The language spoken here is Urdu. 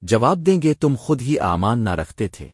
جواب دیں گے تم خود ہی آمان نہ رکھتے تھے۔